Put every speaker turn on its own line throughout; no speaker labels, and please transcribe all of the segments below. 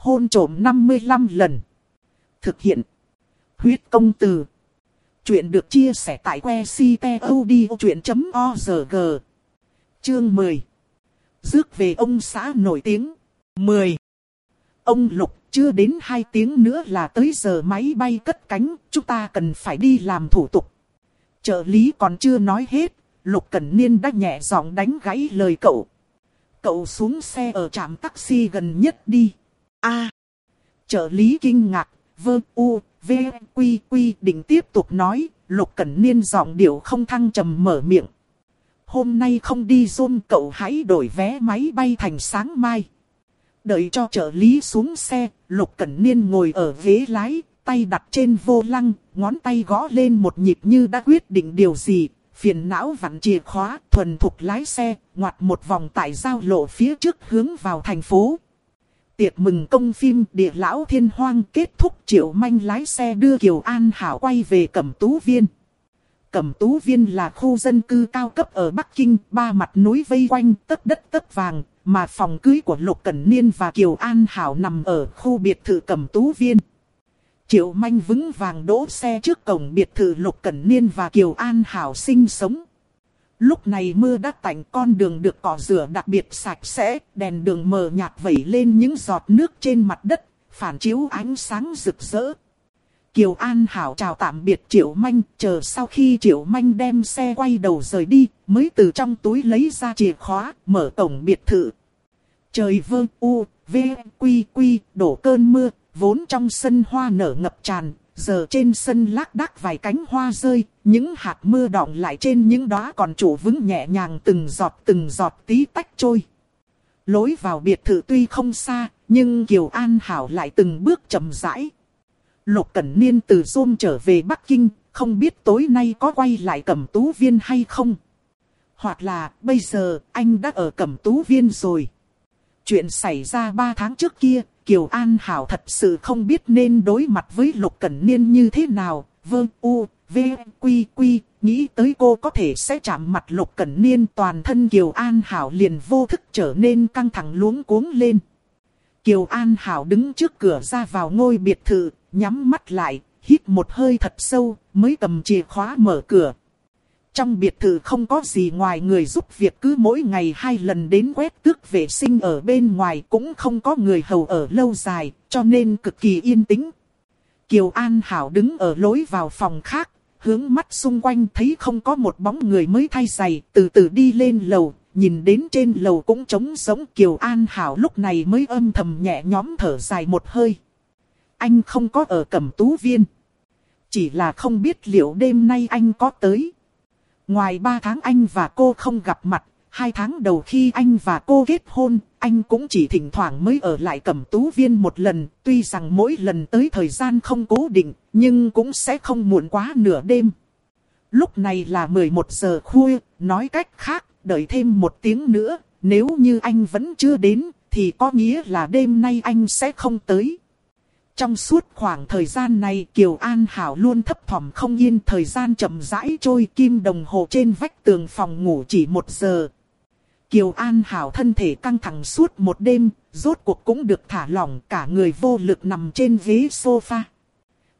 Hôn trộm 55 lần. Thực hiện. Huyết công từ. Chuyện được chia sẻ tại que ctod.org. Chương 10. dước về ông xã nổi tiếng. 10. Ông Lục chưa đến 2 tiếng nữa là tới giờ máy bay cất cánh, chúng ta cần phải đi làm thủ tục. Trợ lý còn chưa nói hết, Lục Cẩn Niên đã nhẹ giọng đánh gãy lời cậu. Cậu xuống xe ở trạm taxi gần nhất đi a trợ lý kinh ngạc, vơ u, v, quy quy định tiếp tục nói, Lục Cẩn Niên giọng điệu không thăng trầm mở miệng. Hôm nay không đi zoom cậu hãy đổi vé máy bay thành sáng mai. Đợi cho trợ lý xuống xe, Lục Cẩn Niên ngồi ở ghế lái, tay đặt trên vô lăng, ngón tay gõ lên một nhịp như đã quyết định điều gì, phiền não vặn chìa khóa, thuần thục lái xe, ngoặt một vòng tại giao lộ phía trước hướng vào thành phố. Tiệc mừng công phim địa lão thiên hoang kết thúc triệu manh lái xe đưa Kiều An Hảo quay về Cẩm Tú Viên. Cẩm Tú Viên là khu dân cư cao cấp ở Bắc Kinh, ba mặt núi vây quanh, tất đất tất vàng, mà phòng cưới của Lục Cẩn Niên và Kiều An Hảo nằm ở khu biệt thự Cẩm Tú Viên. Triệu Manh vững vàng đỗ xe trước cổng biệt thự Lục Cẩn Niên và Kiều An Hảo sinh sống. Lúc này mưa đã tạnh con đường được cỏ rửa đặc biệt sạch sẽ, đèn đường mờ nhạt vẩy lên những giọt nước trên mặt đất, phản chiếu ánh sáng rực rỡ. Kiều An Hảo chào tạm biệt Triệu Manh, chờ sau khi Triệu Manh đem xe quay đầu rời đi, mới từ trong túi lấy ra chìa khóa, mở cổng biệt thự. Trời vương u, v, quy quy, đổ cơn mưa, vốn trong sân hoa nở ngập tràn, giờ trên sân lác đác vài cánh hoa rơi, những hạt mưa đọng lại trên những đóa còn trụ vững nhẹ nhàng từng giọt từng giọt tí tách trôi. Lối vào biệt thự tuy không xa, nhưng Kiều An Hảo lại từng bước chậm rãi. Lục Cẩn Niên từ Zoom trở về Bắc Kinh, không biết tối nay có quay lại Cẩm Tú Viên hay không. Hoặc là bây giờ anh đã ở Cẩm Tú Viên rồi. Chuyện xảy ra 3 tháng trước kia, Kiều An Hảo thật sự không biết nên đối mặt với Lục Cẩn Niên như thế nào. Vương U, V, Quy, Quy, nghĩ tới cô có thể sẽ chạm mặt Lục Cẩn Niên toàn thân Kiều An Hảo liền vô thức trở nên căng thẳng luống cuống lên. Kiều An Hảo đứng trước cửa ra vào ngôi biệt thự, nhắm mắt lại, hít một hơi thật sâu, mới cầm chìa khóa mở cửa. Trong biệt thự không có gì ngoài người giúp việc cứ mỗi ngày hai lần đến quét tước vệ sinh ở bên ngoài cũng không có người hầu ở lâu dài, cho nên cực kỳ yên tĩnh. Kiều An Hảo đứng ở lối vào phòng khác, hướng mắt xung quanh thấy không có một bóng người mới thay giày, từ từ đi lên lầu, nhìn đến trên lầu cũng trống sống Kiều An Hảo lúc này mới âm thầm nhẹ nhõm thở dài một hơi. Anh không có ở cẩm tú viên. Chỉ là không biết liệu đêm nay anh có tới. Ngoài 3 tháng anh và cô không gặp mặt, hai tháng đầu khi anh và cô kết hôn, anh cũng chỉ thỉnh thoảng mới ở lại cẩm tú viên một lần, tuy rằng mỗi lần tới thời gian không cố định, nhưng cũng sẽ không muộn quá nửa đêm. Lúc này là 11 giờ khuya, nói cách khác, đợi thêm một tiếng nữa, nếu như anh vẫn chưa đến, thì có nghĩa là đêm nay anh sẽ không tới. Trong suốt khoảng thời gian này Kiều An Hảo luôn thấp thỏm không yên thời gian chậm rãi trôi kim đồng hồ trên vách tường phòng ngủ chỉ một giờ. Kiều An Hảo thân thể căng thẳng suốt một đêm, rốt cuộc cũng được thả lỏng cả người vô lực nằm trên ghế sofa.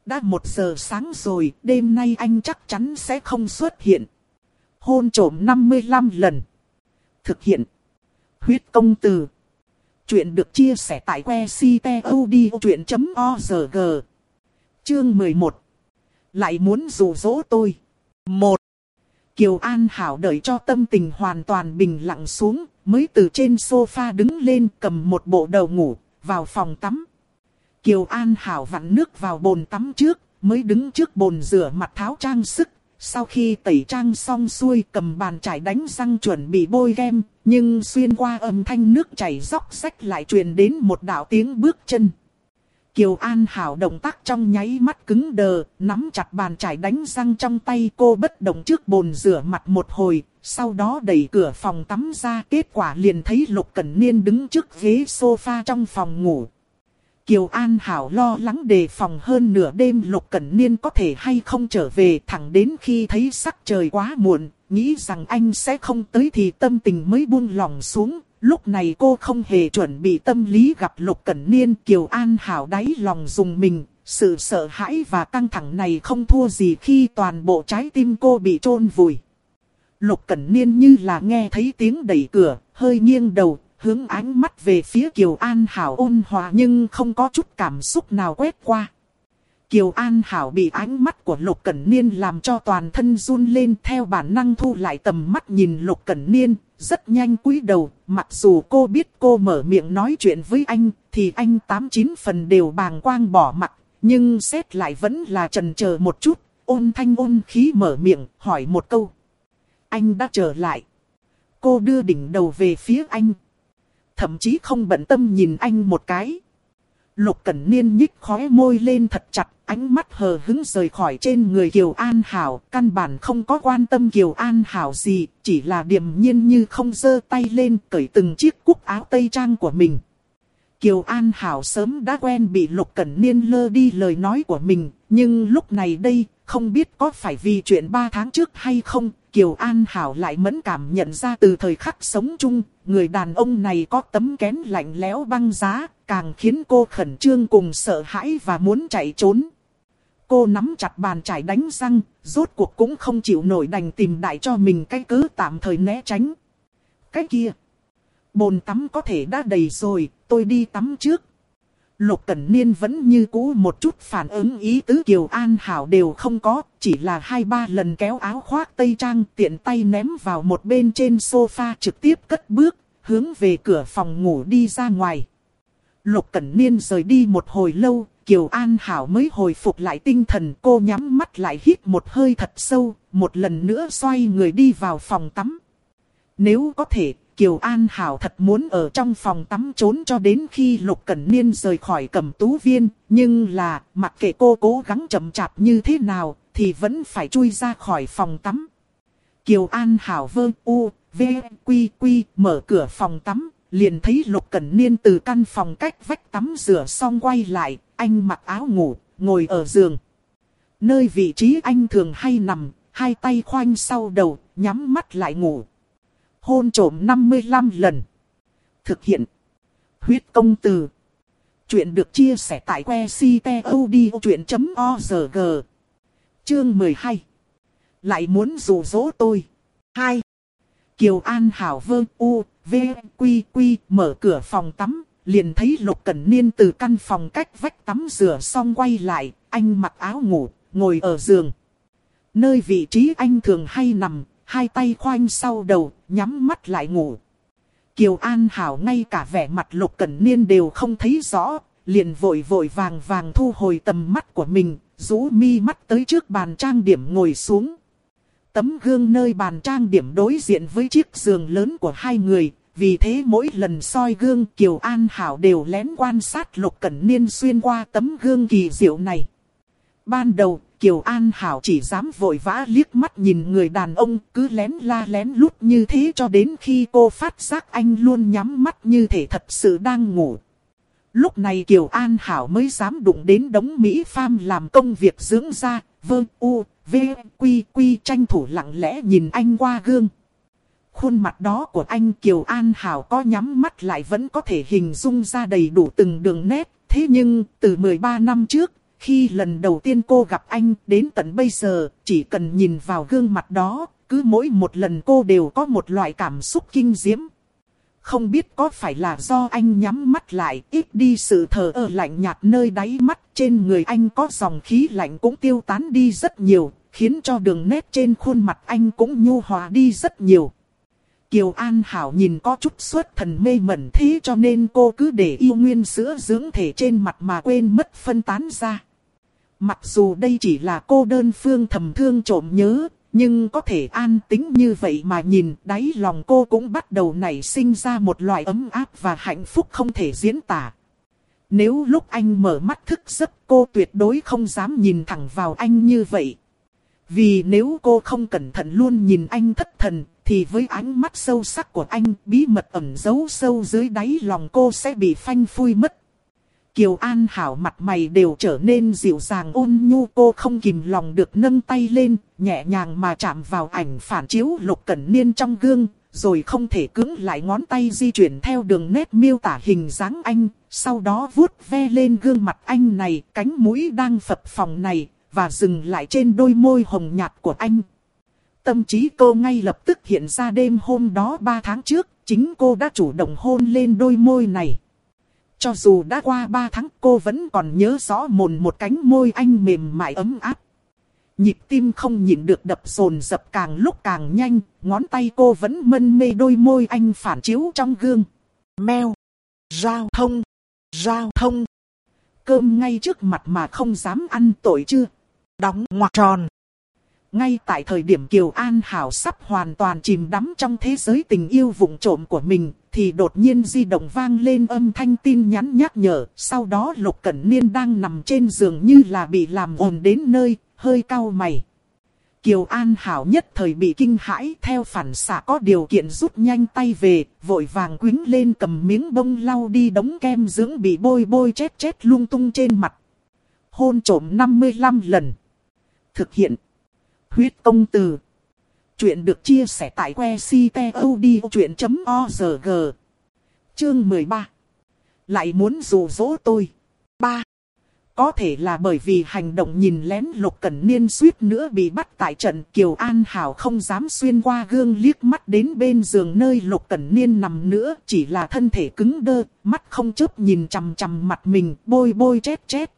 Đã một giờ sáng rồi, đêm nay anh chắc chắn sẽ không xuất hiện. Hôn trổm 55 lần. Thực hiện. Huyết công từ. Chuyện được chia sẻ tại que ctod.org. Chương 11. Lại muốn rủ dỗ tôi. 1. Kiều An Hảo đợi cho tâm tình hoàn toàn bình lặng xuống, mới từ trên sofa đứng lên cầm một bộ đầu ngủ, vào phòng tắm. Kiều An Hảo vặn nước vào bồn tắm trước, mới đứng trước bồn rửa mặt tháo trang sức, sau khi tẩy trang xong xuôi cầm bàn chải đánh răng chuẩn bị bôi kem, nhưng xuyên qua âm thanh nước chảy róc rách lại truyền đến một đạo tiếng bước chân. Kiều An Hảo động tác trong nháy mắt cứng đờ, nắm chặt bàn chải đánh răng trong tay cô bất động trước bồn rửa mặt một hồi, sau đó đẩy cửa phòng tắm ra kết quả liền thấy Lục Cẩn Niên đứng trước ghế sofa trong phòng ngủ. Kiều An Hảo lo lắng đề phòng hơn nửa đêm Lục Cẩn Niên có thể hay không trở về thẳng đến khi thấy sắc trời quá muộn, nghĩ rằng anh sẽ không tới thì tâm tình mới buông lòng xuống, Lúc này cô không hề chuẩn bị tâm lý gặp Lục Cẩn Niên Kiều An Hảo đáy lòng dùng mình. Sự sợ hãi và căng thẳng này không thua gì khi toàn bộ trái tim cô bị chôn vùi. Lục Cẩn Niên như là nghe thấy tiếng đẩy cửa, hơi nghiêng đầu, hướng ánh mắt về phía Kiều An Hảo ôn hòa nhưng không có chút cảm xúc nào quét qua. Kiều An Hảo bị ánh mắt của Lục Cẩn Niên làm cho toàn thân run lên theo bản năng thu lại tầm mắt nhìn Lục Cẩn Niên, rất nhanh cúi đầu, mặc dù cô biết cô mở miệng nói chuyện với anh, thì anh tám chín phần đều bàng quang bỏ mặt, nhưng xét lại vẫn là trần chờ một chút, ôn thanh ôn khí mở miệng, hỏi một câu. Anh đã trở lại. Cô đưa đỉnh đầu về phía anh. Thậm chí không bận tâm nhìn anh một cái. Lục Cẩn Niên nhích khóe môi lên thật chặt, ánh mắt hờ hứng rời khỏi trên người Kiều An Hảo, căn bản không có quan tâm Kiều An Hảo gì, chỉ là điềm nhiên như không giơ tay lên cởi từng chiếc cúc áo tây trang của mình. Kiều An Hảo sớm đã quen bị Lục Cẩn Niên lơ đi lời nói của mình, nhưng lúc này đây, không biết có phải vì chuyện ba tháng trước hay không, Kiều An Hảo lại mẫn cảm nhận ra từ thời khắc sống chung, người đàn ông này có tấm kén lạnh lẽo băng giá, càng khiến cô khẩn trương cùng sợ hãi và muốn chạy trốn. Cô nắm chặt bàn chải đánh răng, rốt cuộc cũng không chịu nổi đành tìm đại cho mình cái cứ tạm thời né tránh. Cái kia, bồn tắm có thể đã đầy rồi, tôi đi tắm trước. Lục Cẩn Niên vẫn như cũ một chút phản ứng ý tứ Kiều An Hảo đều không có, chỉ là hai ba lần kéo áo khoác tây trang tiện tay ném vào một bên trên sofa trực tiếp cất bước, hướng về cửa phòng ngủ đi ra ngoài. Lục Cẩn Niên rời đi một hồi lâu, Kiều An Hảo mới hồi phục lại tinh thần cô nhắm mắt lại hít một hơi thật sâu, một lần nữa xoay người đi vào phòng tắm. Nếu có thể, Kiều An Hảo thật muốn ở trong phòng tắm trốn cho đến khi Lục Cẩn Niên rời khỏi cầm tú viên, nhưng là, mặc kệ cô cố gắng chậm chạp như thế nào, thì vẫn phải chui ra khỏi phòng tắm. Kiều An Hảo vơ u, v, quy quy, mở cửa phòng tắm, liền thấy Lục Cẩn Niên từ căn phòng cách vách tắm rửa xong quay lại, anh mặc áo ngủ, ngồi ở giường. Nơi vị trí anh thường hay nằm, hai tay khoanh sau đầu, nhắm mắt lại ngủ hôn trổm 55 lần. Thực hiện. Huyết công từ. Chuyện được chia sẻ tại que ctod.org. Chương 12. Lại muốn rủ dỗ tôi. 2. Kiều An Hảo vương U, V, Quy Quy mở cửa phòng tắm, liền thấy Lục Cẩn Niên từ căn phòng cách vách tắm rửa xong quay lại, anh mặc áo ngủ, ngồi ở giường. Nơi vị trí anh thường hay nằm, hai tay khoanh sau đầu, nhắm mắt lại ngủ. Kiều An Hảo ngay cả vẻ mặt lục cẩn niên đều không thấy rõ, liền vội vội vàng vàng thu hồi tầm mắt của mình, rũ mi mắt tới trước bàn trang điểm ngồi xuống. Tấm gương nơi bàn trang điểm đối diện với chiếc giường lớn của hai người, vì thế mỗi lần soi gương Kiều An Hảo đều lén quan sát Lục Cẩn Niên xuyên qua tấm gương kỳ diệu này. Ban đầu, Kiều An Hảo chỉ dám vội vã liếc mắt nhìn người đàn ông cứ lén la lén lút như thế cho đến khi cô phát giác anh luôn nhắm mắt như thể thật sự đang ngủ. Lúc này Kiều An Hảo mới dám đụng đến đống Mỹ Pham làm công việc dưỡng da, vơ u, v, quy quy tranh thủ lặng lẽ nhìn anh qua gương. Khuôn mặt đó của anh Kiều An Hảo có nhắm mắt lại vẫn có thể hình dung ra đầy đủ từng đường nét. Thế nhưng, từ 13 năm trước, khi lần đầu tiên cô gặp anh đến tận bây giờ, chỉ cần nhìn vào gương mặt đó, cứ mỗi một lần cô đều có một loại cảm xúc kinh diễm. Không biết có phải là do anh nhắm mắt lại, ít đi sự thờ ơ lạnh nhạt nơi đáy mắt, trên người anh có dòng khí lạnh cũng tiêu tán đi rất nhiều, khiến cho đường nét trên khuôn mặt anh cũng nhu hòa đi rất nhiều. Kiều An Hảo nhìn có chút suốt thần mê mẩn thế cho nên cô cứ để yêu nguyên sữa dưỡng thể trên mặt mà quên mất phân tán ra. Mặc dù đây chỉ là cô đơn phương thầm thương trộm nhớ, nhưng có thể an tính như vậy mà nhìn đáy lòng cô cũng bắt đầu nảy sinh ra một loại ấm áp và hạnh phúc không thể diễn tả. Nếu lúc anh mở mắt thức giấc cô tuyệt đối không dám nhìn thẳng vào anh như vậy. Vì nếu cô không cẩn thận luôn nhìn anh thất thần, thì với ánh mắt sâu sắc của anh bí mật ẩn giấu sâu dưới đáy lòng cô sẽ bị phanh phui mất. Kiều An Hảo mặt mày đều trở nên dịu dàng ôn nhu cô không kìm lòng được nâng tay lên, nhẹ nhàng mà chạm vào ảnh phản chiếu lục cẩn niên trong gương, rồi không thể cứng lại ngón tay di chuyển theo đường nét miêu tả hình dáng anh, sau đó vuốt ve lên gương mặt anh này, cánh mũi đang phập phòng này, và dừng lại trên đôi môi hồng nhạt của anh. Tâm trí cô ngay lập tức hiện ra đêm hôm đó 3 tháng trước, chính cô đã chủ động hôn lên đôi môi này. Cho dù đã qua 3 tháng cô vẫn còn nhớ rõ mồn một cánh môi anh mềm mại ấm áp. Nhịp tim không nhịn được đập sồn dập càng lúc càng nhanh, ngón tay cô vẫn mân mê đôi môi anh phản chiếu trong gương. Mèo, giao thông, giao thông. Cơm ngay trước mặt mà không dám ăn tội chưa? Đóng ngoặc tròn. Ngay tại thời điểm Kiều An Hảo sắp hoàn toàn chìm đắm trong thế giới tình yêu vụng trộm của mình, thì đột nhiên di động vang lên âm thanh tin nhắn nhắc nhở. Sau đó Lục Cẩn Niên đang nằm trên giường như là bị làm ồn đến nơi, hơi cau mày. Kiều An Hảo nhất thời bị kinh hãi theo phản xạ có điều kiện rút nhanh tay về, vội vàng quính lên cầm miếng bông lau đi đống kem dưỡng bị bôi bôi chết chết lung tung trên mặt. Hôn trổm 55 lần. Thực hiện. Huyết công từ. Chuyện được chia sẻ tại que ctod.org. Chương 13. Lại muốn rủ dỗ tôi. 3. Có thể là bởi vì hành động nhìn lén Lục Cẩn Niên suýt nữa bị bắt tại trận Kiều An Hảo không dám xuyên qua gương liếc mắt đến bên giường nơi Lục Cẩn Niên nằm nữa, chỉ là thân thể cứng đơ, mắt không chớp nhìn chằm chằm mặt mình, bôi bôi chết chết.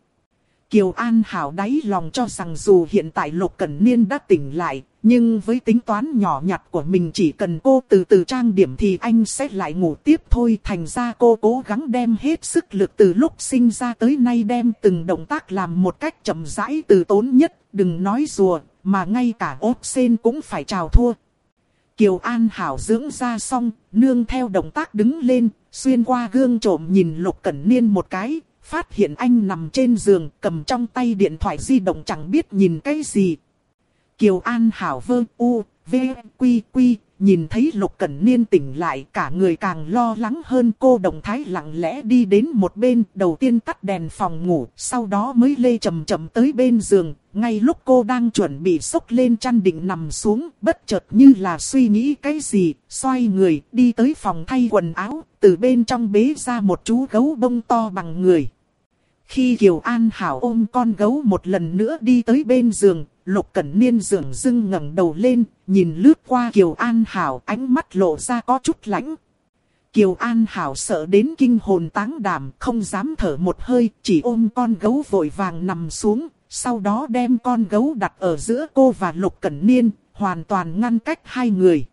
Kiều An Hảo đáy lòng cho rằng dù hiện tại Lục Cẩn Niên đã tỉnh lại, nhưng với tính toán nhỏ nhặt của mình chỉ cần cô từ từ trang điểm thì anh sẽ lại ngủ tiếp thôi. Thành ra cô cố gắng đem hết sức lực từ lúc sinh ra tới nay đem từng động tác làm một cách chậm rãi từ tốn nhất. Đừng nói rùa, mà ngay cả ốp sen cũng phải chào thua. Kiều An Hảo dưỡng ra xong, nương theo động tác đứng lên, xuyên qua gương trộm nhìn Lục Cẩn Niên một cái, phát hiện anh nằm trên giường cầm trong tay điện thoại di động chẳng biết nhìn cái gì. Kiều An Hảo vơ u, v, quy quy, nhìn thấy Lục Cẩn Niên tỉnh lại cả người càng lo lắng hơn cô đồng thái lặng lẽ đi đến một bên đầu tiên tắt đèn phòng ngủ, sau đó mới lê chậm chậm tới bên giường, ngay lúc cô đang chuẩn bị xốc lên chăn định nằm xuống, bất chợt như là suy nghĩ cái gì, xoay người đi tới phòng thay quần áo, từ bên trong bế ra một chú gấu bông to bằng người. Khi Kiều An Hảo ôm con gấu một lần nữa đi tới bên giường, Lục Cẩn Niên dường dưng ngẩng đầu lên, nhìn lướt qua Kiều An Hảo ánh mắt lộ ra có chút lãnh. Kiều An Hảo sợ đến kinh hồn táng đảm, không dám thở một hơi, chỉ ôm con gấu vội vàng nằm xuống, sau đó đem con gấu đặt ở giữa cô và Lục Cẩn Niên, hoàn toàn ngăn cách hai người.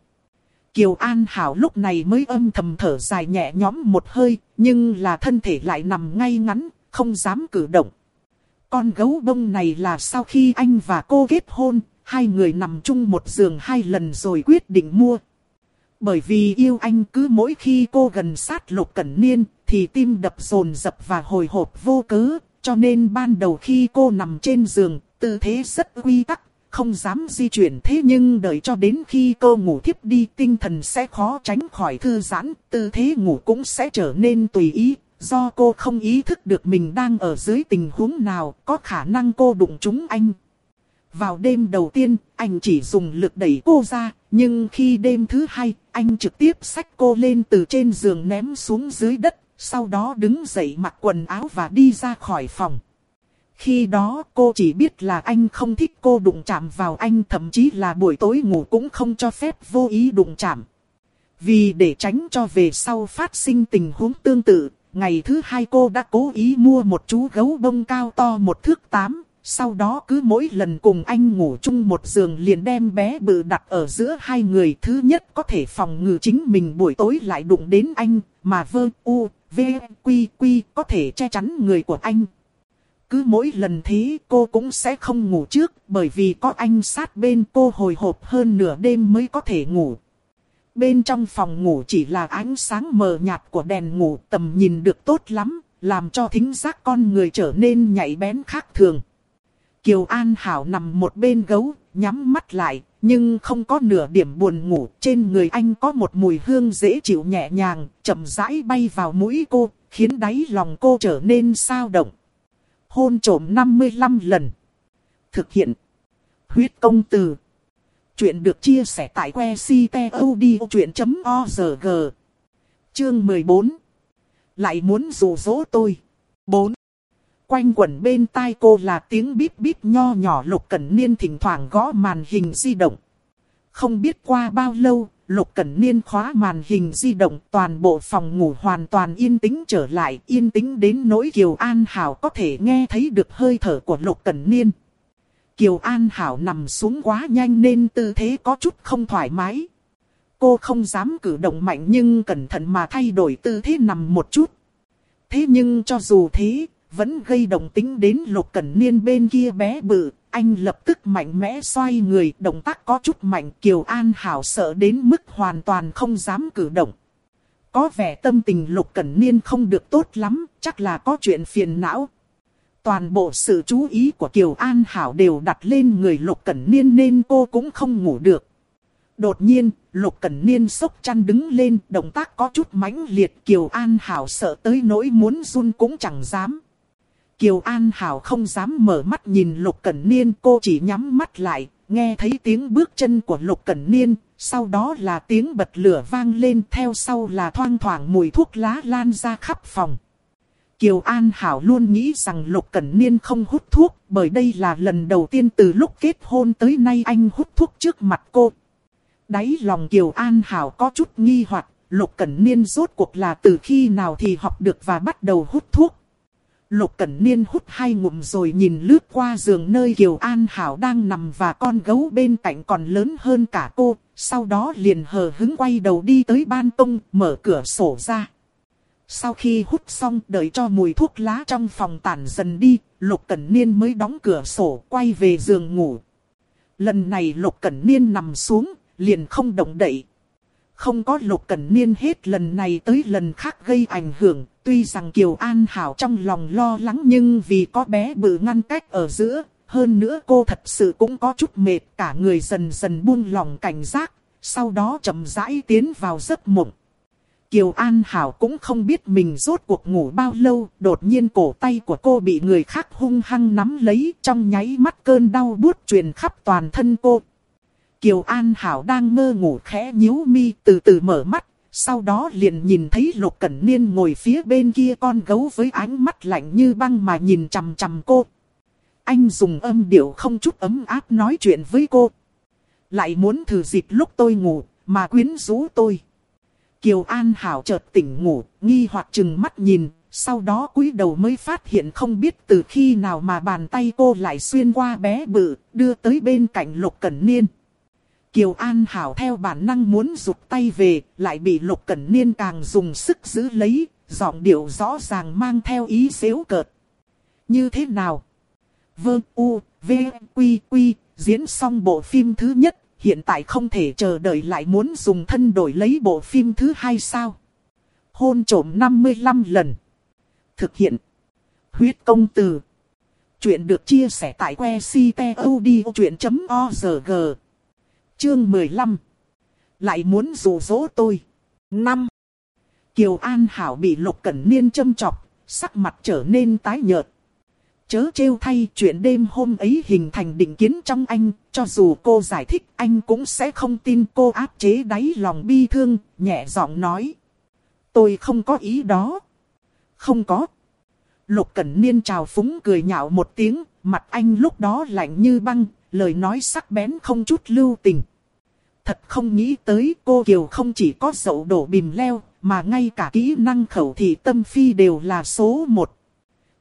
Kiều An Hảo lúc này mới âm thầm thở dài nhẹ nhõm một hơi, nhưng là thân thể lại nằm ngay ngắn, không dám cử động. Con gấu bông này là sau khi anh và cô kết hôn, hai người nằm chung một giường hai lần rồi quyết định mua. Bởi vì yêu anh cứ mỗi khi cô gần sát lục cẩn niên, thì tim đập rồn rập và hồi hộp vô cớ, cho nên ban đầu khi cô nằm trên giường, tư thế rất quy tắc, không dám di chuyển thế nhưng đợi cho đến khi cô ngủ thiếp đi tinh thần sẽ khó tránh khỏi thư giãn, tư thế ngủ cũng sẽ trở nên tùy ý, Do cô không ý thức được mình đang ở dưới tình huống nào, có khả năng cô đụng trúng anh. Vào đêm đầu tiên, anh chỉ dùng lực đẩy cô ra, nhưng khi đêm thứ hai, anh trực tiếp xách cô lên từ trên giường ném xuống dưới đất, sau đó đứng dậy mặc quần áo và đi ra khỏi phòng. Khi đó cô chỉ biết là anh không thích cô đụng chạm vào anh thậm chí là buổi tối ngủ cũng không cho phép vô ý đụng chạm. Vì để tránh cho về sau phát sinh tình huống tương tự, Ngày thứ hai cô đã cố ý mua một chú gấu bông cao to một thước tám. Sau đó cứ mỗi lần cùng anh ngủ chung một giường liền đem bé bự đặt ở giữa hai người. Thứ nhất có thể phòng ngừa chính mình buổi tối lại đụng đến anh. Mà vơ u, v, quy quy có thể che chắn người của anh. Cứ mỗi lần thế cô cũng sẽ không ngủ trước bởi vì có anh sát bên cô hồi hộp hơn nửa đêm mới có thể ngủ. Bên trong phòng ngủ chỉ là ánh sáng mờ nhạt của đèn ngủ tầm nhìn được tốt lắm, làm cho thính giác con người trở nên nhạy bén khác thường. Kiều An Hảo nằm một bên gấu, nhắm mắt lại, nhưng không có nửa điểm buồn ngủ. Trên người anh có một mùi hương dễ chịu nhẹ nhàng, chậm rãi bay vào mũi cô, khiến đáy lòng cô trở nên sao động. Hôn trổm 55 lần. Thực hiện. Huyết công từ. Chuyện được chia sẻ tại que ctod.org. Chương 14. Lại muốn rủ dỗ tôi. 4. Quanh quẩn bên tai cô là tiếng bíp bíp nho nhỏ Lục Cẩn Niên thỉnh thoảng gõ màn hình di động. Không biết qua bao lâu, Lục Cẩn Niên khóa màn hình di động toàn bộ phòng ngủ hoàn toàn yên tĩnh trở lại, yên tĩnh đến nỗi Kiều An Hảo có thể nghe thấy được hơi thở của Lục Cẩn Niên. Kiều An Hảo nằm xuống quá nhanh nên tư thế có chút không thoải mái. Cô không dám cử động mạnh nhưng cẩn thận mà thay đổi tư thế nằm một chút. Thế nhưng cho dù thế, vẫn gây động tính đến Lục Cẩn Niên bên kia bé bự, anh lập tức mạnh mẽ xoay người, động tác có chút mạnh, Kiều An Hảo sợ đến mức hoàn toàn không dám cử động. Có vẻ tâm tình Lục Cẩn Niên không được tốt lắm, chắc là có chuyện phiền não. Toàn bộ sự chú ý của Kiều An Hảo đều đặt lên người Lục Cẩn Niên nên cô cũng không ngủ được. Đột nhiên, Lục Cẩn Niên sốc chăn đứng lên, động tác có chút mãnh liệt Kiều An Hảo sợ tới nỗi muốn run cũng chẳng dám. Kiều An Hảo không dám mở mắt nhìn Lục Cẩn Niên, cô chỉ nhắm mắt lại, nghe thấy tiếng bước chân của Lục Cẩn Niên, sau đó là tiếng bật lửa vang lên, theo sau là thoang thoảng mùi thuốc lá lan ra khắp phòng. Kiều An Hảo luôn nghĩ rằng Lục Cẩn Niên không hút thuốc, bởi đây là lần đầu tiên từ lúc kết hôn tới nay anh hút thuốc trước mặt cô. Đáy lòng Kiều An Hảo có chút nghi hoặc, Lục Cẩn Niên rốt cuộc là từ khi nào thì học được và bắt đầu hút thuốc. Lục Cẩn Niên hút hai ngụm rồi nhìn lướt qua giường nơi Kiều An Hảo đang nằm và con gấu bên cạnh còn lớn hơn cả cô, sau đó liền hờ hứng quay đầu đi tới ban công, mở cửa sổ ra. Sau khi hút xong đợi cho mùi thuốc lá trong phòng tản dần đi, Lục Cẩn Niên mới đóng cửa sổ quay về giường ngủ. Lần này Lục Cẩn Niên nằm xuống, liền không động đậy. Không có Lục Cẩn Niên hết lần này tới lần khác gây ảnh hưởng, tuy rằng Kiều An Hảo trong lòng lo lắng nhưng vì có bé bự ngăn cách ở giữa, hơn nữa cô thật sự cũng có chút mệt, cả người dần dần buông lòng cảnh giác, sau đó chậm rãi tiến vào giấc mộng. Kiều An Hảo cũng không biết mình rốt cuộc ngủ bao lâu, đột nhiên cổ tay của cô bị người khác hung hăng nắm lấy, trong nháy mắt cơn đau buốt truyền khắp toàn thân cô. Kiều An Hảo đang mơ ngủ khẽ nhíu mi từ từ mở mắt, sau đó liền nhìn thấy Lục Cẩn Niên ngồi phía bên kia con gấu với ánh mắt lạnh như băng mà nhìn chằm chằm cô. Anh dùng âm điệu không chút ấm áp nói chuyện với cô. Lại muốn thử dịp lúc tôi ngủ, mà quyến rũ tôi. Kiều An Hảo chợt tỉnh ngủ, nghi hoặc chừng mắt nhìn, sau đó cúi đầu mới phát hiện không biết từ khi nào mà bàn tay cô lại xuyên qua bé bự, đưa tới bên cạnh Lục Cẩn Niên. Kiều An Hảo theo bản năng muốn rụt tay về, lại bị Lục Cẩn Niên càng dùng sức giữ lấy, giọng điệu rõ ràng mang theo ý xéo cợt. Như thế nào? Vương U, V, Quy, Quy, diễn xong bộ phim thứ nhất, hiện tại không thể chờ đợi lại muốn dùng thân đổi lấy bộ phim thứ hai sao? Hôn trổm 55 lần. Thực hiện. Huyết công từ. Chuyện được chia sẻ tại que ctod.org. Chương 15. Lại muốn rủ dỗ tôi. 5. Kiều An Hảo bị Lục Cẩn Niên châm chọc, sắc mặt trở nên tái nhợt. Chớ trêu thay chuyện đêm hôm ấy hình thành định kiến trong anh, cho dù cô giải thích anh cũng sẽ không tin cô áp chế đáy lòng bi thương, nhẹ giọng nói. Tôi không có ý đó. Không có. Lục Cẩn Niên chào phúng cười nhạo một tiếng, mặt anh lúc đó lạnh như băng, lời nói sắc bén không chút lưu tình. Thật không nghĩ tới cô Kiều không chỉ có dậu đổ bìm leo, mà ngay cả kỹ năng khẩu thị tâm phi đều là số một.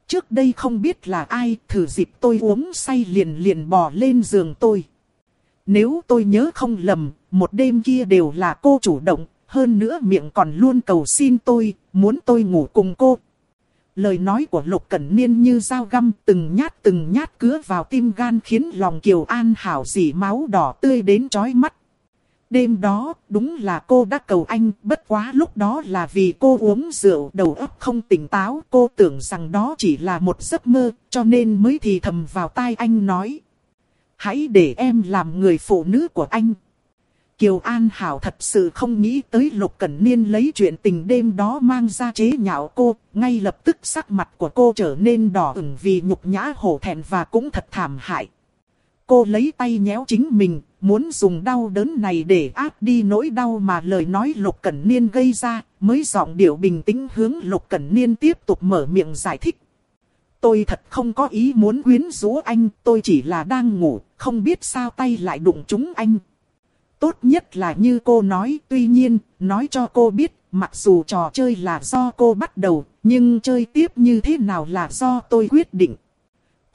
Trước đây không biết là ai thử dịp tôi uống say liền liền bò lên giường tôi. Nếu tôi nhớ không lầm, một đêm kia đều là cô chủ động, hơn nữa miệng còn luôn cầu xin tôi, muốn tôi ngủ cùng cô. Lời nói của Lục Cẩn Niên như dao găm từng nhát từng nhát cứa vào tim gan khiến lòng Kiều An Hảo dỉ máu đỏ tươi đến chói mắt. Đêm đó, đúng là cô đã cầu anh, bất quá lúc đó là vì cô uống rượu đầu óc không tỉnh táo. Cô tưởng rằng đó chỉ là một giấc mơ, cho nên mới thì thầm vào tai anh nói. Hãy để em làm người phụ nữ của anh. Kiều An Hảo thật sự không nghĩ tới Lục Cẩn Niên lấy chuyện tình đêm đó mang ra chế nhạo cô, ngay lập tức sắc mặt của cô trở nên đỏ ửng vì nhục nhã hổ thẹn và cũng thật thảm hại. Cô lấy tay nhéo chính mình, muốn dùng đau đớn này để áp đi nỗi đau mà lời nói Lục Cẩn Niên gây ra, mới giọng điệu bình tĩnh hướng Lục Cẩn Niên tiếp tục mở miệng giải thích. Tôi thật không có ý muốn quyến rũ anh, tôi chỉ là đang ngủ, không biết sao tay lại đụng chúng anh. Tốt nhất là như cô nói, tuy nhiên, nói cho cô biết, mặc dù trò chơi là do cô bắt đầu, nhưng chơi tiếp như thế nào là do tôi quyết định.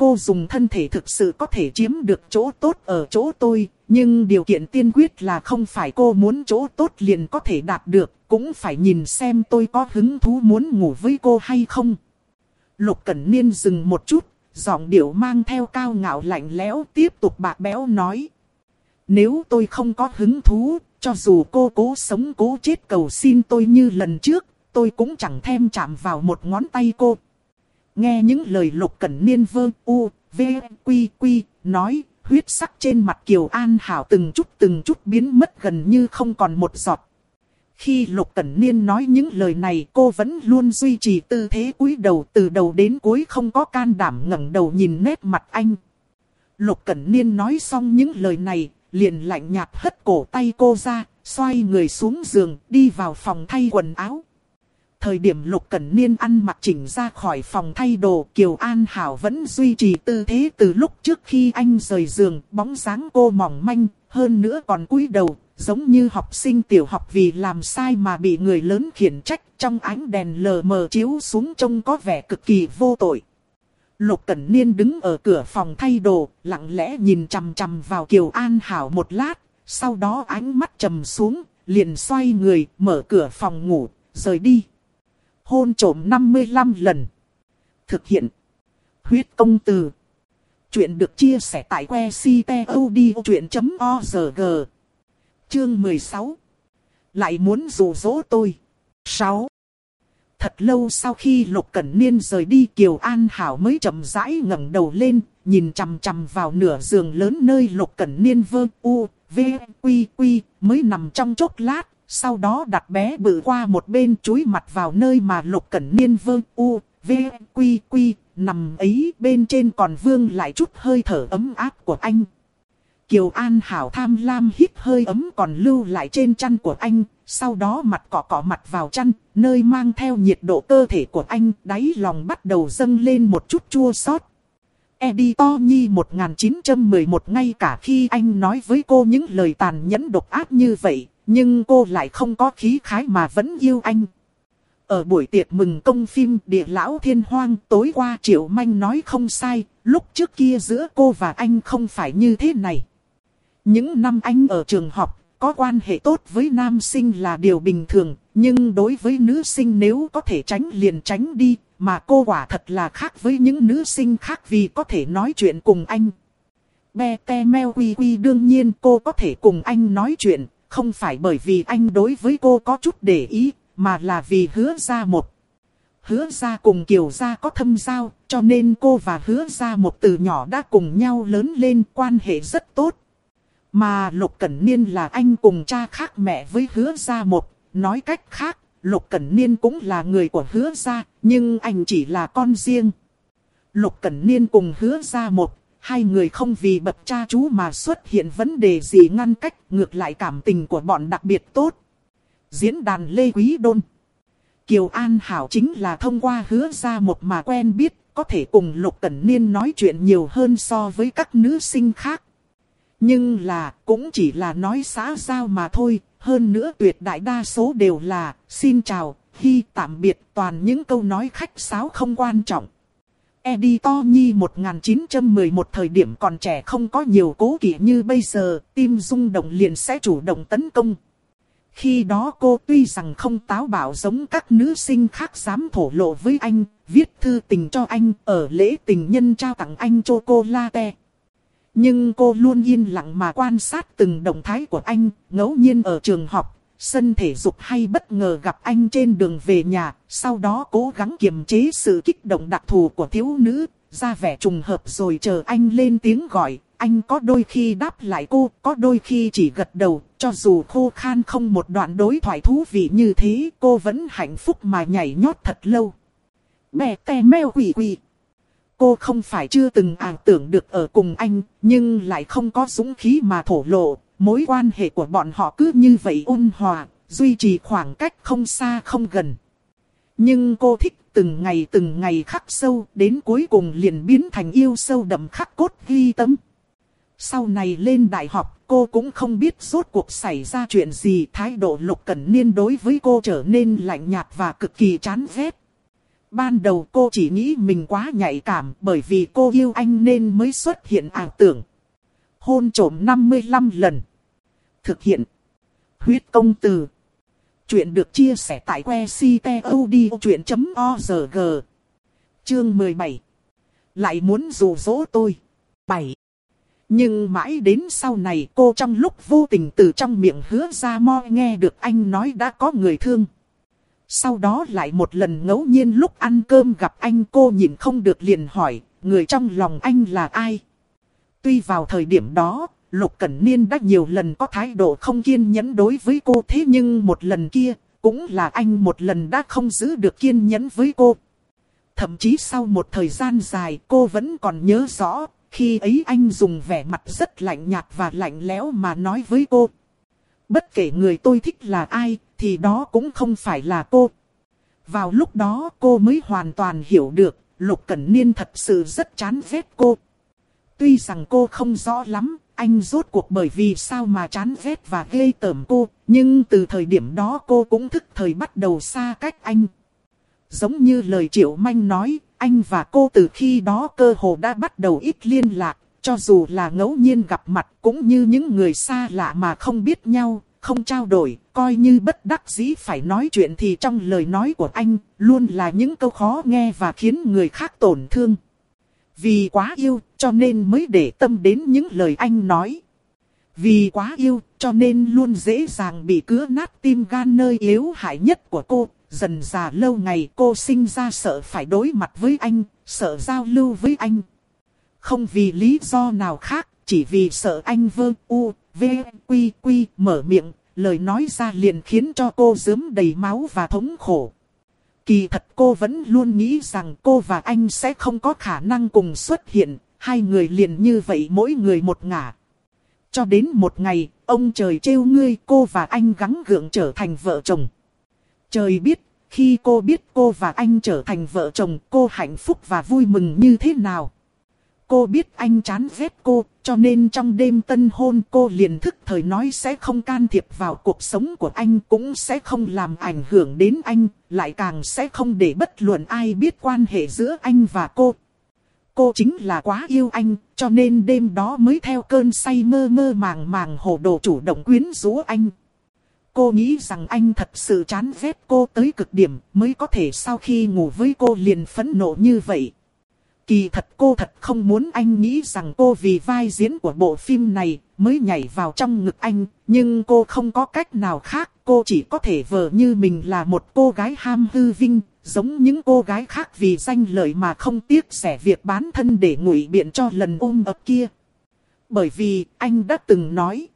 Cô dùng thân thể thực sự có thể chiếm được chỗ tốt ở chỗ tôi, nhưng điều kiện tiên quyết là không phải cô muốn chỗ tốt liền có thể đạt được, cũng phải nhìn xem tôi có hứng thú muốn ngủ với cô hay không. Lục Cẩn Niên dừng một chút, giọng điệu mang theo cao ngạo lạnh lẽo tiếp tục bạc béo nói. Nếu tôi không có hứng thú, cho dù cô cố sống cố chết cầu xin tôi như lần trước, tôi cũng chẳng thèm chạm vào một ngón tay cô. Nghe những lời Lục Cẩn Niên vơ u, v, quy quy, nói, huyết sắc trên mặt Kiều An Hảo từng chút từng chút biến mất gần như không còn một giọt. Khi Lục Cẩn Niên nói những lời này cô vẫn luôn duy trì tư thế cúi đầu từ đầu đến cuối không có can đảm ngẩng đầu nhìn nét mặt anh. Lục Cẩn Niên nói xong những lời này, liền lạnh nhạt hất cổ tay cô ra, xoay người xuống giường, đi vào phòng thay quần áo. Thời điểm Lục Cẩn Niên ăn mặc chỉnh ra khỏi phòng thay đồ, Kiều An Hảo vẫn duy trì tư thế từ lúc trước khi anh rời giường, bóng dáng cô mỏng manh, hơn nữa còn cúi đầu, giống như học sinh tiểu học vì làm sai mà bị người lớn khiển trách trong ánh đèn lờ mờ chiếu xuống trông có vẻ cực kỳ vô tội. Lục Cẩn Niên đứng ở cửa phòng thay đồ, lặng lẽ nhìn chằm chằm vào Kiều An Hảo một lát, sau đó ánh mắt trầm xuống, liền xoay người, mở cửa phòng ngủ, rời đi. Hôn trổm 55 lần. Thực hiện. Huyết công từ. Chuyện được chia sẻ tại que ctod.org. Chương 16. Lại muốn rủ rỗ tôi. 6. Thật lâu sau khi Lục Cẩn Niên rời đi Kiều An Hảo mới chậm rãi ngẩng đầu lên, nhìn chằm chằm vào nửa giường lớn nơi Lục Cẩn Niên vơ u, v, quy quy, mới nằm trong chốc lát, sau đó đặt bé bự qua một bên chúi mặt vào nơi mà Lục Cẩn Niên vương u, v, quy quy, nằm ấy bên trên còn vương lại chút hơi thở ấm áp của anh. Kiều An Hảo tham lam hít hơi ấm còn lưu lại trên chăn của anh, sau đó mặt cọ cọ mặt vào chăn, nơi mang theo nhiệt độ cơ thể của anh, đáy lòng bắt đầu dâng lên một chút chua xót. Editor Nhi 1911 ngay cả khi anh nói với cô những lời tàn nhẫn độc ác như vậy, nhưng cô lại không có khí khái mà vẫn yêu anh. Ở buổi tiệc mừng công phim Địa Lão Thiên Hoang tối qua Triệu Manh nói không sai, lúc trước kia giữa cô và anh không phải như thế này. Những năm anh ở trường học, có quan hệ tốt với nam sinh là điều bình thường, nhưng đối với nữ sinh nếu có thể tránh liền tránh đi, mà cô quả thật là khác với những nữ sinh khác vì có thể nói chuyện cùng anh. Be te meo quy quy đương nhiên cô có thể cùng anh nói chuyện, không phải bởi vì anh đối với cô có chút để ý, mà là vì hứa ra một. Hứa ra cùng Kiều ra có thâm giao, cho nên cô và hứa ra một từ nhỏ đã cùng nhau lớn lên quan hệ rất tốt. Mà Lục Cẩn Niên là anh cùng cha khác mẹ với hứa gia một, nói cách khác, Lục Cẩn Niên cũng là người của hứa gia, nhưng anh chỉ là con riêng. Lục Cẩn Niên cùng hứa gia một, hai người không vì bậc cha chú mà xuất hiện vấn đề gì ngăn cách, ngược lại cảm tình của bọn đặc biệt tốt. Diễn đàn Lê Quý Đôn Kiều An Hảo chính là thông qua hứa ra một mà quen biết, có thể cùng Lục Cẩn Niên nói chuyện nhiều hơn so với các nữ sinh khác. Nhưng là, cũng chỉ là nói xã giao mà thôi, hơn nữa tuyệt đại đa số đều là, xin chào, hi tạm biệt, toàn những câu nói khách sáo không quan trọng. Editor Nhi 1911 thời điểm còn trẻ không có nhiều cố kỵ như bây giờ, tim rung động liền sẽ chủ động tấn công. Khi đó cô tuy rằng không táo bạo giống các nữ sinh khác dám thổ lộ với anh, viết thư tình cho anh, ở lễ tình nhân trao tặng anh chocolate. Nhưng cô luôn yên lặng mà quan sát từng động thái của anh, ngẫu nhiên ở trường học, sân thể dục hay bất ngờ gặp anh trên đường về nhà, sau đó cố gắng kiềm chế sự kích động đặc thù của thiếu nữ, ra vẻ trùng hợp rồi chờ anh lên tiếng gọi. Anh có đôi khi đáp lại cô, có đôi khi chỉ gật đầu, cho dù khô khan không một đoạn đối thoại thú vị như thế, cô vẫn hạnh phúc mà nhảy nhót thật lâu. Mẹ tè meo quỷ quỷ. Cô không phải chưa từng ảo tưởng được ở cùng anh, nhưng lại không có dũng khí mà thổ lộ. Mối quan hệ của bọn họ cứ như vậy ôn hòa, duy trì khoảng cách không xa không gần. Nhưng cô thích từng ngày từng ngày khắc sâu, đến cuối cùng liền biến thành yêu sâu đậm khắc cốt ghi tâm. Sau này lên đại học, cô cũng không biết rốt cuộc xảy ra chuyện gì. Thái độ Lục Cẩn Niên đối với cô trở nên lạnh nhạt và cực kỳ chán ghét. Ban đầu cô chỉ nghĩ mình quá nhạy cảm bởi vì cô yêu anh nên mới xuất hiện ảo tưởng. Hôn trổm 55 lần. Thực hiện. Huyết công từ. Chuyện được chia sẻ tại que ctod.org. Chương 17. Lại muốn rủ dỗ tôi. 7. Nhưng mãi đến sau này cô trong lúc vô tình từ trong miệng hứa ra mo nghe được anh nói đã có người thương. Sau đó lại một lần ngẫu nhiên lúc ăn cơm gặp anh cô nhìn không được liền hỏi, người trong lòng anh là ai? Tuy vào thời điểm đó, Lục Cẩn Niên đã nhiều lần có thái độ không kiên nhẫn đối với cô thế nhưng một lần kia, cũng là anh một lần đã không giữ được kiên nhẫn với cô. Thậm chí sau một thời gian dài cô vẫn còn nhớ rõ, khi ấy anh dùng vẻ mặt rất lạnh nhạt và lạnh lẽo mà nói với cô. Bất kể người tôi thích là ai, thì đó cũng không phải là cô. Vào lúc đó cô mới hoàn toàn hiểu được, Lục Cẩn Niên thật sự rất chán ghét cô. Tuy rằng cô không rõ lắm, anh rốt cuộc bởi vì sao mà chán ghét và ghê tởm cô, nhưng từ thời điểm đó cô cũng thức thời bắt đầu xa cách anh. Giống như lời Triệu Manh nói, anh và cô từ khi đó cơ hồ đã bắt đầu ít liên lạc, cho dù là ngẫu nhiên gặp mặt cũng như những người xa lạ mà không biết nhau, không trao đổi, coi như bất đắc dĩ phải nói chuyện thì trong lời nói của anh luôn là những câu khó nghe và khiến người khác tổn thương. Vì quá yêu cho nên mới để tâm đến những lời anh nói. Vì quá yêu cho nên luôn dễ dàng bị cứa nát tim gan nơi yếu hại nhất của cô. Dần già lâu ngày cô sinh ra sợ phải đối mặt với anh, sợ giao lưu với anh. Không vì lý do nào khác, chỉ vì sợ anh vơ u, v, quy quy mở miệng, lời nói ra liền khiến cho cô dướm đầy máu và thống khổ. Kỳ thật cô vẫn luôn nghĩ rằng cô và anh sẽ không có khả năng cùng xuất hiện, hai người liền như vậy mỗi người một ngả. Cho đến một ngày, ông trời trêu ngươi cô và anh gắng gượng trở thành vợ chồng. Trời biết, khi cô biết cô và anh trở thành vợ chồng cô hạnh phúc và vui mừng như thế nào. Cô biết anh chán ghét cô, cho nên trong đêm tân hôn cô liền thức thời nói sẽ không can thiệp vào cuộc sống của anh cũng sẽ không làm ảnh hưởng đến anh, lại càng sẽ không để bất luận ai biết quan hệ giữa anh và cô. Cô chính là quá yêu anh, cho nên đêm đó mới theo cơn say mơ mơ màng màng hồ đồ chủ động quyến rũ anh. Cô nghĩ rằng anh thật sự chán ghét cô tới cực điểm mới có thể sau khi ngủ với cô liền phẫn nộ như vậy. Kỳ thật cô thật không muốn anh nghĩ rằng cô vì vai diễn của bộ phim này mới nhảy vào trong ngực anh, nhưng cô không có cách nào khác, cô chỉ có thể vờ như mình là một cô gái ham hư vinh, giống những cô gái khác vì danh lợi mà không tiếc xẻ việc bán thân để ngụy biện cho lần ôm ấp kia. Bởi vì anh đã từng nói,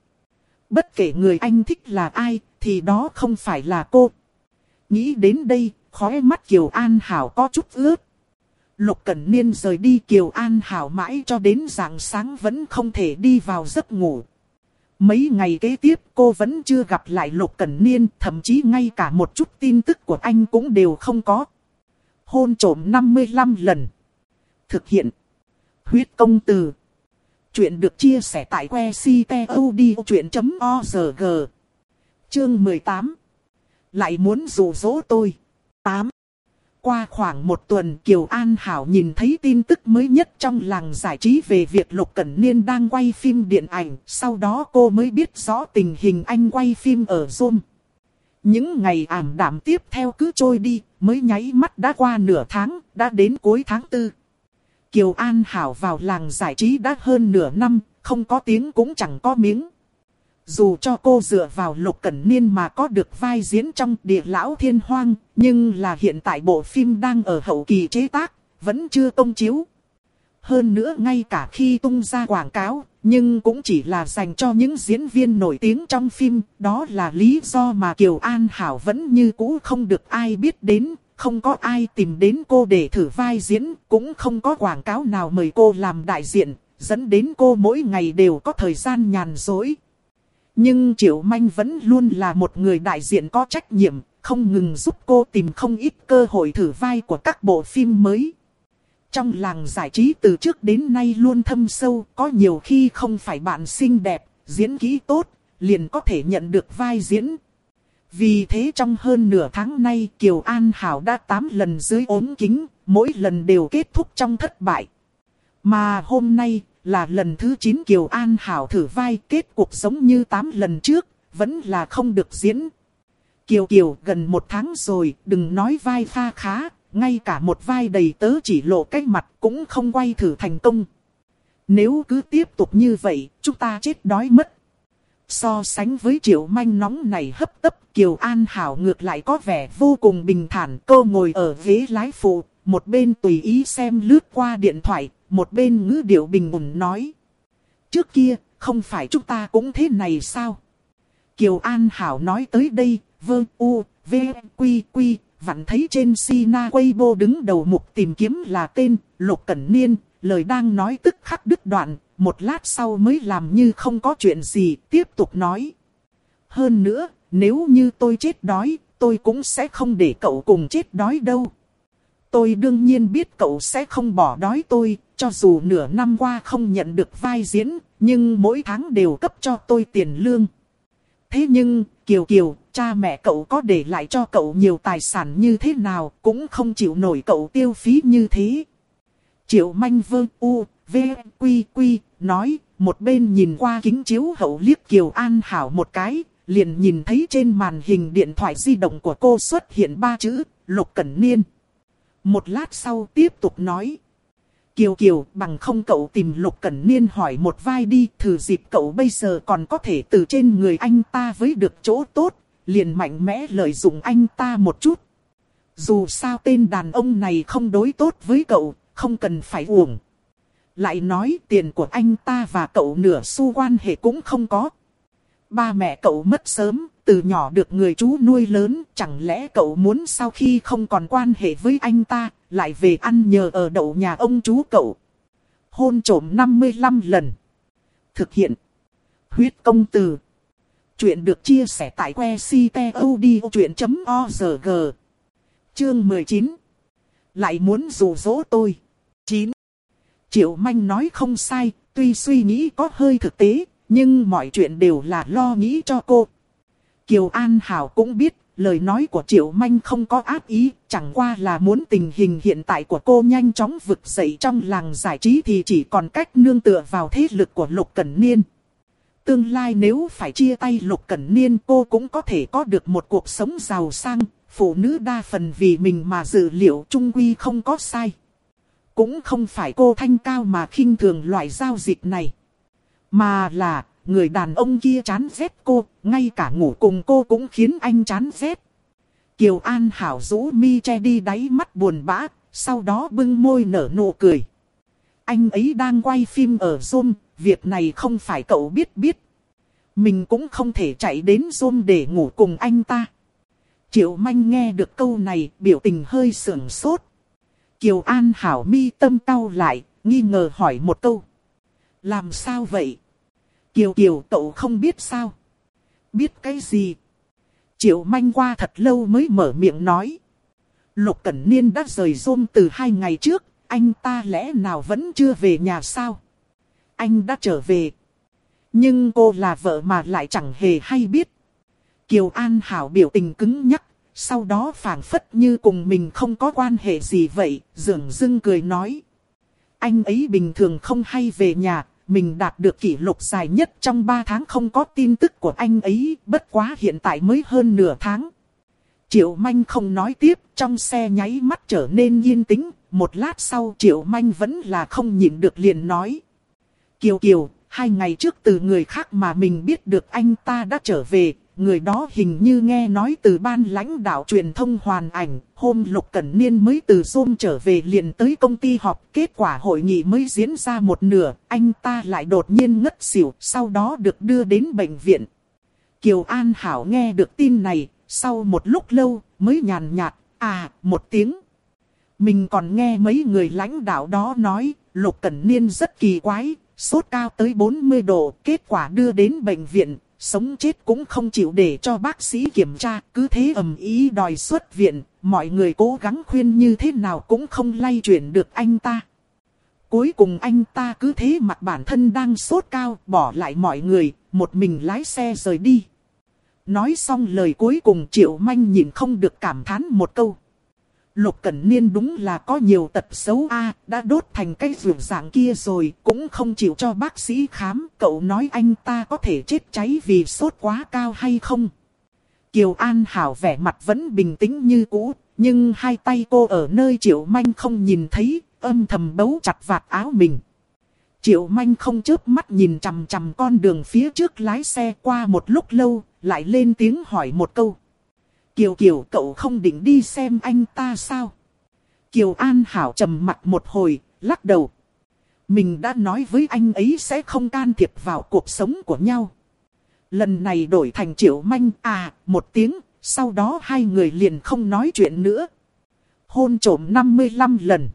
bất kể người anh thích là ai, thì đó không phải là cô. Nghĩ đến đây, khóe mắt Kiều An Hảo có chút ướt. Lục Cẩn Niên rời đi Kiều An Hảo mãi cho đến rạng sáng vẫn không thể đi vào giấc ngủ. Mấy ngày kế tiếp cô vẫn chưa gặp lại Lục Cẩn Niên, thậm chí ngay cả một chút tin tức của anh cũng đều không có. Hôn trổm 55 lần. Thực hiện. Huyết công từ. Chuyện được chia sẻ tại que ctod.org. Chương 18. Lại muốn rủ dỗ tôi. 8. Qua khoảng một tuần Kiều An Hảo nhìn thấy tin tức mới nhất trong làng giải trí về việc Lục Cẩn Niên đang quay phim điện ảnh. Sau đó cô mới biết rõ tình hình anh quay phim ở Zoom. Những ngày ảm đạm tiếp theo cứ trôi đi, mới nháy mắt đã qua nửa tháng, đã đến cuối tháng tư. Kiều An Hảo vào làng giải trí đã hơn nửa năm, không có tiếng cũng chẳng có miếng. Dù cho cô dựa vào lục cẩn niên mà có được vai diễn trong địa lão thiên hoang, nhưng là hiện tại bộ phim đang ở hậu kỳ chế tác, vẫn chưa công chiếu. Hơn nữa ngay cả khi tung ra quảng cáo, nhưng cũng chỉ là dành cho những diễn viên nổi tiếng trong phim. Đó là lý do mà Kiều An Hảo vẫn như cũ không được ai biết đến, không có ai tìm đến cô để thử vai diễn, cũng không có quảng cáo nào mời cô làm đại diện, dẫn đến cô mỗi ngày đều có thời gian nhàn dối. Nhưng Triệu Manh vẫn luôn là một người đại diện có trách nhiệm, không ngừng giúp cô tìm không ít cơ hội thử vai của các bộ phim mới. Trong làng giải trí từ trước đến nay luôn thâm sâu, có nhiều khi không phải bạn xinh đẹp, diễn kỹ tốt, liền có thể nhận được vai diễn. Vì thế trong hơn nửa tháng nay Kiều An Hảo đã 8 lần dưới ốm kính, mỗi lần đều kết thúc trong thất bại. Mà hôm nay là lần thứ 9 Kiều An Hảo thử vai kết cuộc giống như 8 lần trước, vẫn là không được diễn. Kiều Kiều gần một tháng rồi, đừng nói vai pha khá, ngay cả một vai đầy tớ chỉ lộ cái mặt cũng không quay thử thành công. Nếu cứ tiếp tục như vậy, chúng ta chết đói mất. So sánh với triệu manh nóng này hấp tấp, Kiều An Hảo ngược lại có vẻ vô cùng bình thản. Cô ngồi ở ghế lái phụ, một bên tùy ý xem lướt qua điện thoại, một bên ngữ điệu bình ổn nói. Trước kia, không phải chúng ta cũng thế này sao? Kiều An Hảo nói tới đây, vơ u, v, quy quy, vặn thấy trên Sina Weibo đứng đầu mục tìm kiếm là tên, Lục Cẩn Niên, lời đang nói tức khắc đứt đoạn, một lát sau mới làm như không có chuyện gì, tiếp tục nói. Hơn nữa, nếu như tôi chết đói, tôi cũng sẽ không để cậu cùng chết đói đâu. Tôi đương nhiên biết cậu sẽ không bỏ đói tôi, cho dù nửa năm qua không nhận được vai diễn, nhưng mỗi tháng đều cấp cho tôi tiền lương. Thế nhưng, Kiều Kiều, cha mẹ cậu có để lại cho cậu nhiều tài sản như thế nào, cũng không chịu nổi cậu tiêu phí như thế. Triệu manh vương u, v, quy quy, nói, một bên nhìn qua kính chiếu hậu liếc Kiều An Hảo một cái, liền nhìn thấy trên màn hình điện thoại di động của cô xuất hiện ba chữ, Lục Cẩn Niên. Một lát sau tiếp tục nói. Kiều Kiều bằng không cậu tìm Lục Cẩn Niên hỏi một vai đi thử dịp cậu bây giờ còn có thể từ trên người anh ta với được chỗ tốt, liền mạnh mẽ lợi dụng anh ta một chút. Dù sao tên đàn ông này không đối tốt với cậu, không cần phải uổng. Lại nói tiền của anh ta và cậu nửa xu quan hệ cũng không có. Ba mẹ cậu mất sớm, từ nhỏ được người chú nuôi lớn, chẳng lẽ cậu muốn sau khi không còn quan hệ với anh ta, lại về ăn nhờ ở đậu nhà ông chú cậu. Hôn trổm 55 lần. Thực hiện. Huyết công từ. Chuyện được chia sẻ tại que ctod.org. Chương 19. Lại muốn rủ dỗ tôi. 9. Triệu Manh nói không sai, tuy suy nghĩ có hơi thực tế, nhưng mọi chuyện đều là lo nghĩ cho cô. Kiều An Hảo cũng biết, lời nói của Triệu Manh không có ác ý, chẳng qua là muốn tình hình hiện tại của cô nhanh chóng vực dậy trong làng giải trí thì chỉ còn cách nương tựa vào thế lực của Lục Cẩn Niên. Tương lai nếu phải chia tay Lục Cẩn Niên cô cũng có thể có được một cuộc sống giàu sang, phụ nữ đa phần vì mình mà dự liệu trung quy không có sai. Cũng không phải cô thanh cao mà khinh thường loại giao dịch này. Mà là, người đàn ông kia chán ghét cô, ngay cả ngủ cùng cô cũng khiến anh chán ghét. Kiều An Hảo rũ mi che đi đáy mắt buồn bã, sau đó bưng môi nở nụ cười. Anh ấy đang quay phim ở Zoom, việc này không phải cậu biết biết. Mình cũng không thể chạy đến Zoom để ngủ cùng anh ta. Triệu Manh nghe được câu này, biểu tình hơi sưởng sốt. Kiều An Hảo mi tâm cau lại, nghi ngờ hỏi một câu. Làm sao vậy? Kiều Kiều cậu không biết sao? Biết cái gì? Triệu manh qua thật lâu mới mở miệng nói. Lục Cẩn Niên đã rời rôm từ hai ngày trước, anh ta lẽ nào vẫn chưa về nhà sao? Anh đã trở về. Nhưng cô là vợ mà lại chẳng hề hay biết. Kiều An Hảo biểu tình cứng nhắc, sau đó phảng phất như cùng mình không có quan hệ gì vậy, dường dưng cười nói. Anh ấy bình thường không hay về nhà, mình đạt được kỷ lục dài nhất trong 3 tháng không có tin tức của anh ấy, bất quá hiện tại mới hơn nửa tháng. Triệu Manh không nói tiếp, trong xe nháy mắt trở nên yên tĩnh, một lát sau Triệu Manh vẫn là không nhịn được liền nói. Kiều Kiều, hai ngày trước từ người khác mà mình biết được anh ta đã trở về, người đó hình như nghe nói từ ban lãnh đạo truyền thông hoàn ảnh, hôm Lục Cẩn Niên mới từ Zoom trở về liền tới công ty họp, kết quả hội nghị mới diễn ra một nửa, anh ta lại đột nhiên ngất xỉu, sau đó được đưa đến bệnh viện. Kiều An Hảo nghe được tin này, sau một lúc lâu, mới nhàn nhạt, à, một tiếng. Mình còn nghe mấy người lãnh đạo đó nói, Lục Cẩn Niên rất kỳ quái, sốt cao tới 40 độ, kết quả đưa đến bệnh viện, sống chết cũng không chịu để cho bác sĩ kiểm tra, cứ thế ầm ý đòi xuất viện, mọi người cố gắng khuyên như thế nào cũng không lay chuyển được anh ta. Cuối cùng anh ta cứ thế mặt bản thân đang sốt cao, bỏ lại mọi người, một mình lái xe rời đi. Nói xong lời cuối cùng Triệu Manh nhìn không được cảm thán một câu. Lục Cẩn Niên đúng là có nhiều tật xấu a đã đốt thành cái vườn dạng kia rồi, cũng không chịu cho bác sĩ khám, cậu nói anh ta có thể chết cháy vì sốt quá cao hay không? Kiều An Hảo vẻ mặt vẫn bình tĩnh như cũ, nhưng hai tay cô ở nơi Triệu Manh không nhìn thấy, âm thầm bấu chặt vạt áo mình. Triệu Manh không chớp mắt nhìn chằm chằm con đường phía trước lái xe qua một lúc lâu, lại lên tiếng hỏi một câu. Kiều Kiều cậu không định đi xem anh ta sao? Kiều An Hảo trầm mặt một hồi, lắc đầu. Mình đã nói với anh ấy sẽ không can thiệp vào cuộc sống của nhau. Lần này đổi thành triệu manh à, một tiếng, sau đó hai người liền không nói chuyện nữa. Hôn trổm 55 lần.